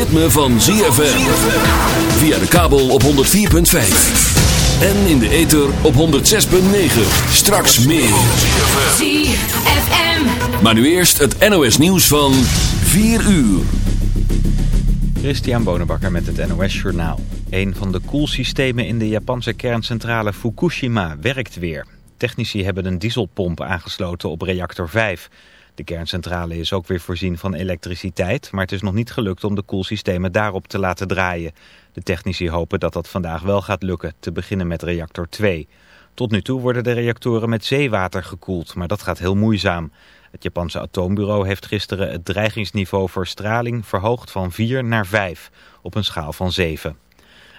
ritme van ZFM. Via de kabel op 104.5. En in de ether op 106.9. Straks meer. ZFM. Maar nu eerst het NOS nieuws van 4 uur. Christian Bonenbakker met het NOS Journaal. Een van de koelsystemen in de Japanse kerncentrale Fukushima werkt weer. Technici hebben een dieselpomp aangesloten op reactor 5. De kerncentrale is ook weer voorzien van elektriciteit... maar het is nog niet gelukt om de koelsystemen daarop te laten draaien. De technici hopen dat dat vandaag wel gaat lukken, te beginnen met reactor 2. Tot nu toe worden de reactoren met zeewater gekoeld, maar dat gaat heel moeizaam. Het Japanse atoombureau heeft gisteren het dreigingsniveau voor straling verhoogd van 4 naar 5, op een schaal van 7.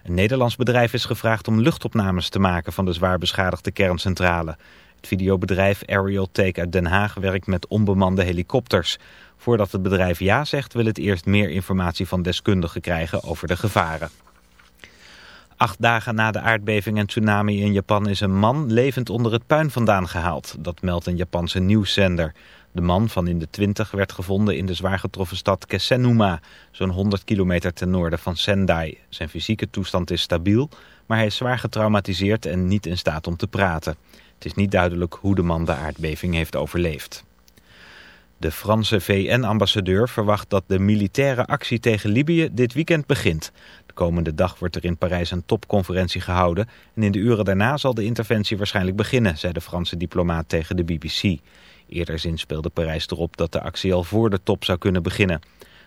Een Nederlands bedrijf is gevraagd om luchtopnames te maken van de zwaar beschadigde kerncentrale. Het videobedrijf Aerial Take uit Den Haag werkt met onbemande helikopters. Voordat het bedrijf ja zegt wil het eerst meer informatie van deskundigen krijgen over de gevaren. Acht dagen na de aardbeving en tsunami in Japan is een man levend onder het puin vandaan gehaald. Dat meldt een Japanse nieuwszender. De man van in de twintig werd gevonden in de zwaar getroffen stad Kesennuma, zo'n 100 kilometer ten noorden van Sendai. Zijn fysieke toestand is stabiel, maar hij is zwaar getraumatiseerd en niet in staat om te praten. Het is niet duidelijk hoe de man de aardbeving heeft overleefd. De Franse VN-ambassadeur verwacht dat de militaire actie tegen Libië dit weekend begint. De komende dag wordt er in Parijs een topconferentie gehouden en in de uren daarna zal de interventie waarschijnlijk beginnen, zei de Franse diplomaat tegen de BBC. Eerder zinspeelde Parijs erop dat de actie al voor de top zou kunnen beginnen.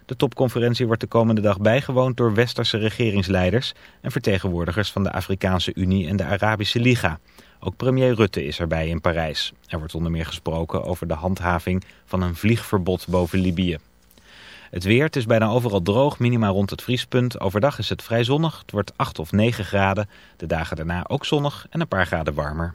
De topconferentie wordt de komende dag bijgewoond door westerse regeringsleiders en vertegenwoordigers van de Afrikaanse Unie en de Arabische Liga. Ook premier Rutte is erbij in Parijs. Er wordt onder meer gesproken over de handhaving van een vliegverbod boven Libië. Het weer, is bijna overal droog, minima rond het vriespunt. Overdag is het vrij zonnig, het wordt 8 of 9 graden. De dagen daarna ook zonnig en een paar graden warmer.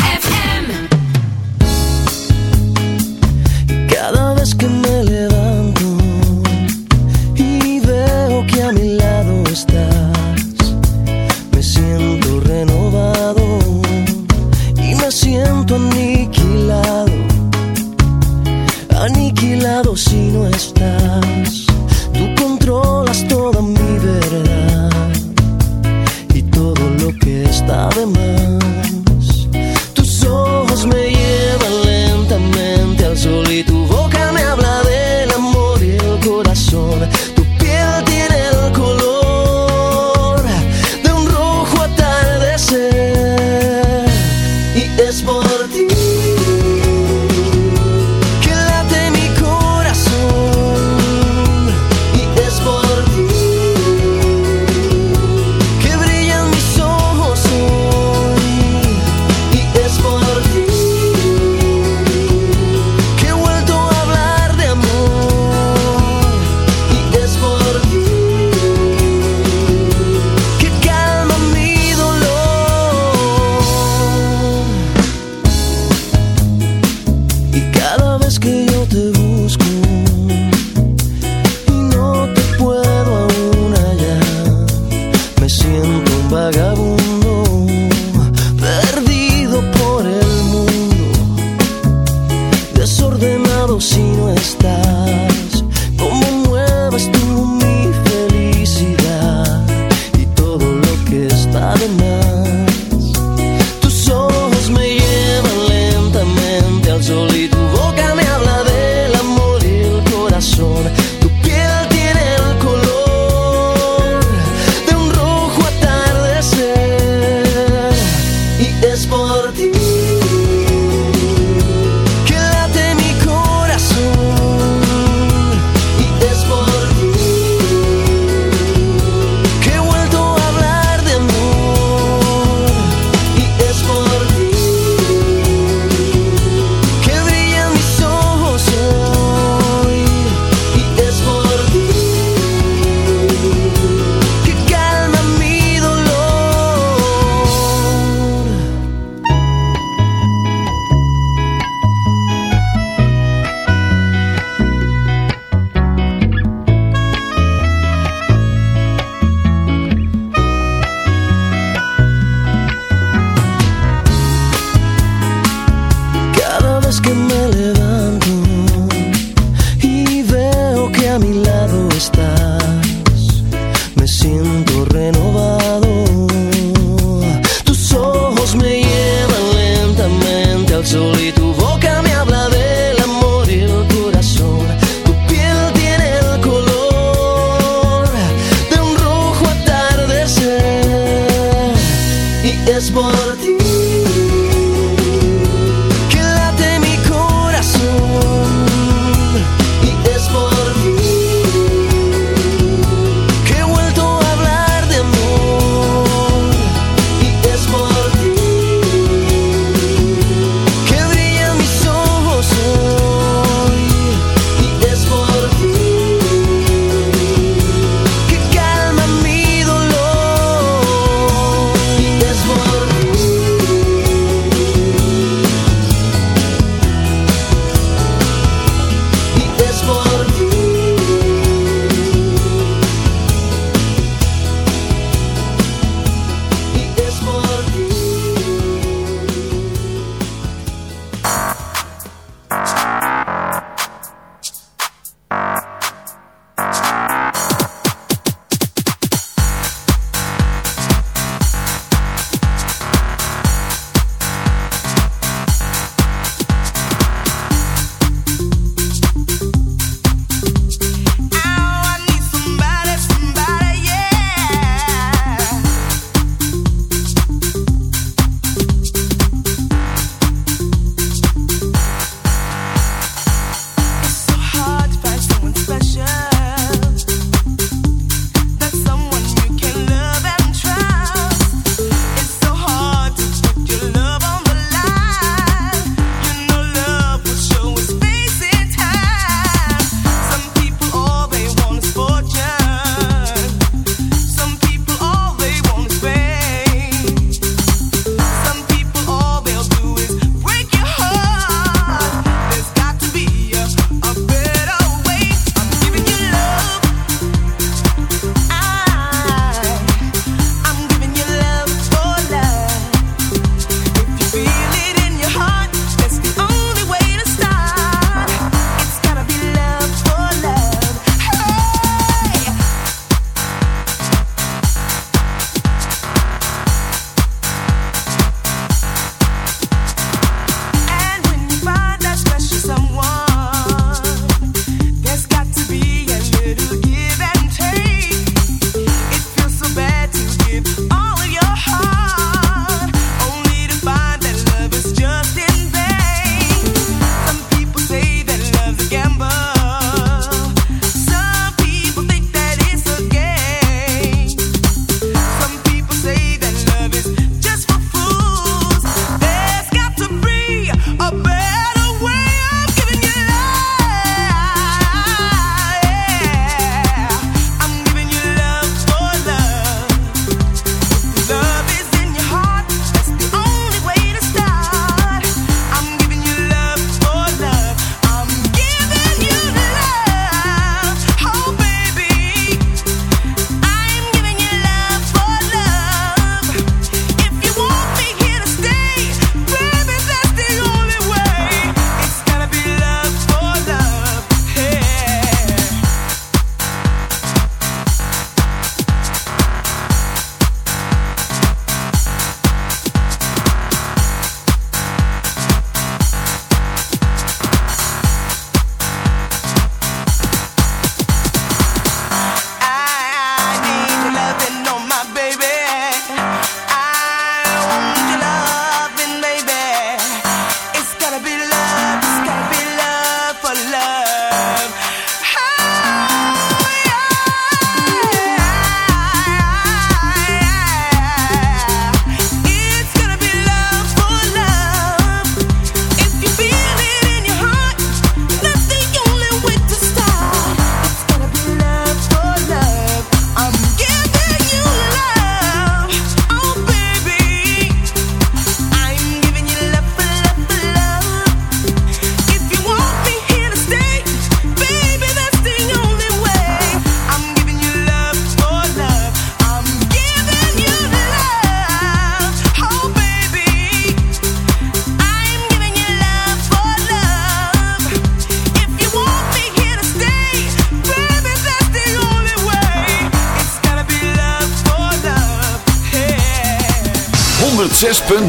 me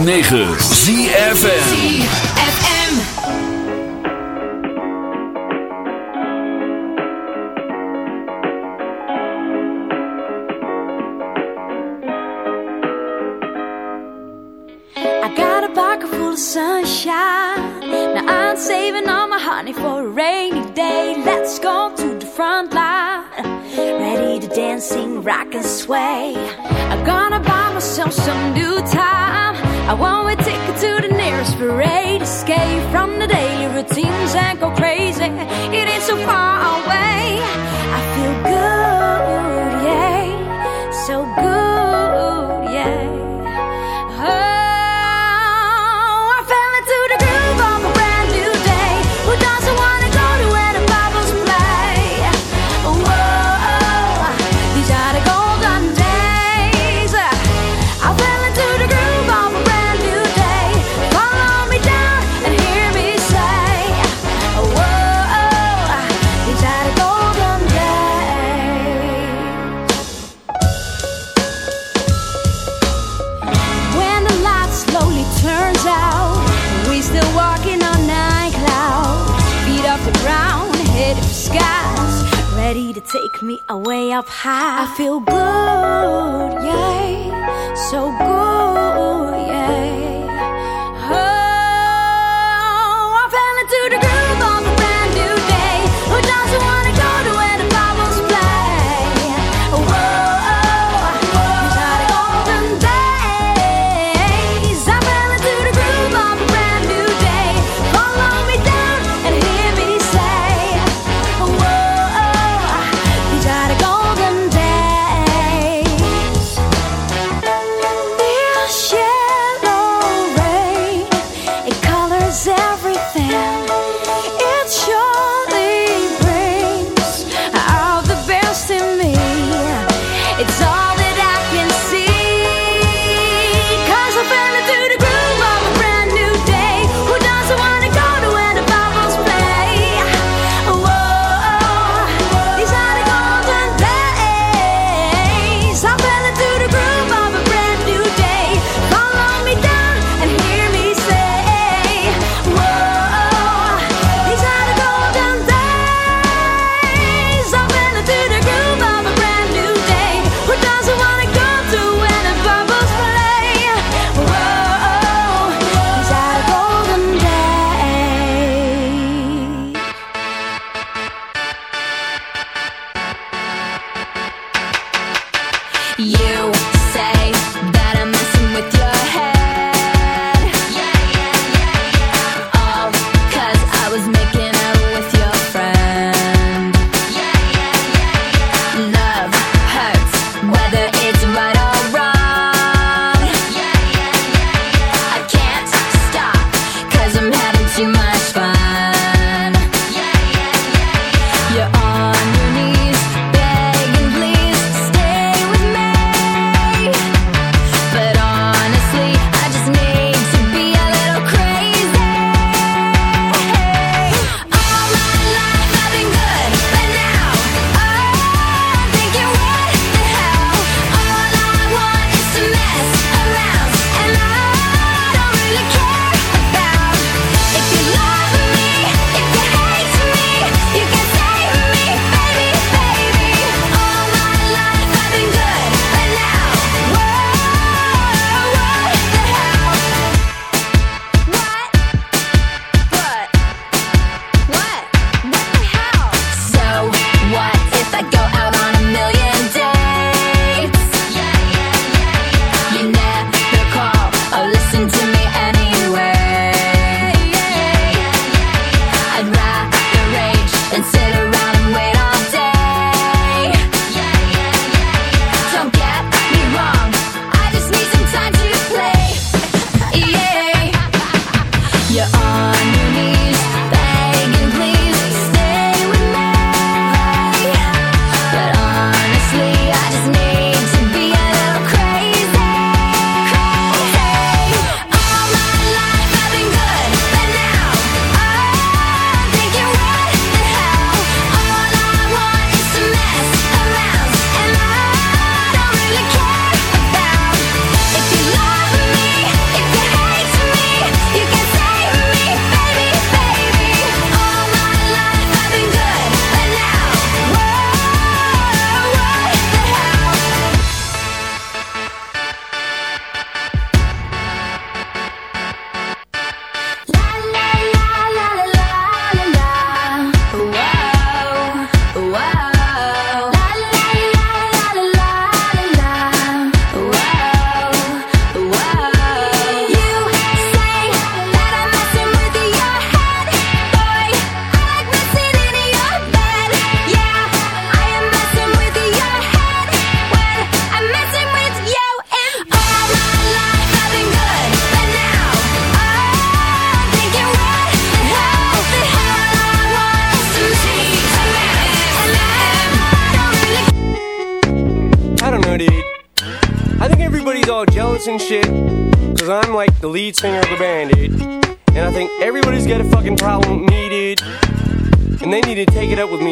106.9 with me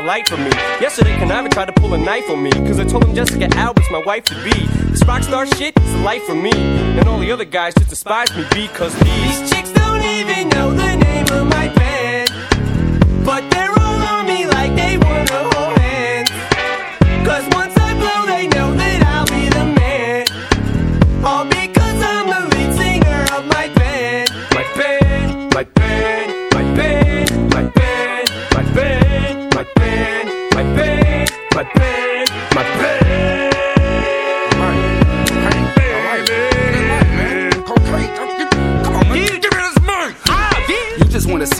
light for me. Yesterday, Kon Artis tried to pull a knife on me. Cause I told him Jessica Alba's my wife to be. This rock star shit is the life for me. And all the other guys just despise me because these chicks don't even know the name of my band. But they're all on me like they wanna hold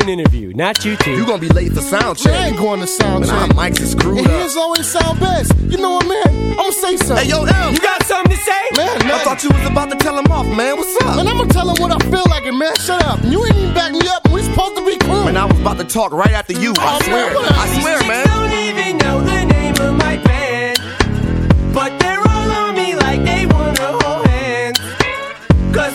an interview, not you two. You gonna be late for sound check. I ain't going to sound Man, our check. mics is screwed And up. his always sound best. You know what, man? I'm gonna say something. Hey, yo, L. You got something to say? Man, I thought you was about to tell him off, man. What's up? Man, I'm gonna tell him what I feel like, and man, shut up. You ain't even back me up. We supposed to be cool. Man, I was about to talk right after you. I Oh, swear. man, I swear, These man. don't even know the name of my band. But they're all on me like they wanna hold hands. Cause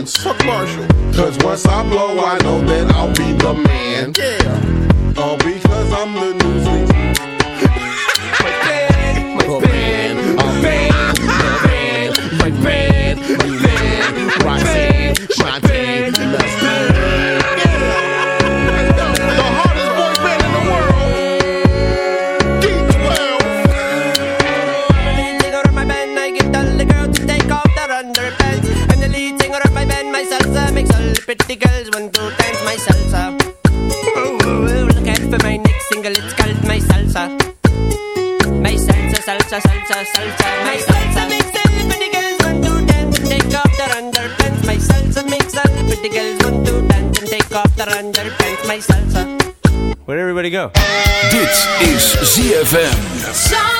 hands. Fuck Marshall. Cause once I blow, I know that I'll be the man. Yeah. All because I'm the newsleak. Dit is ZFM.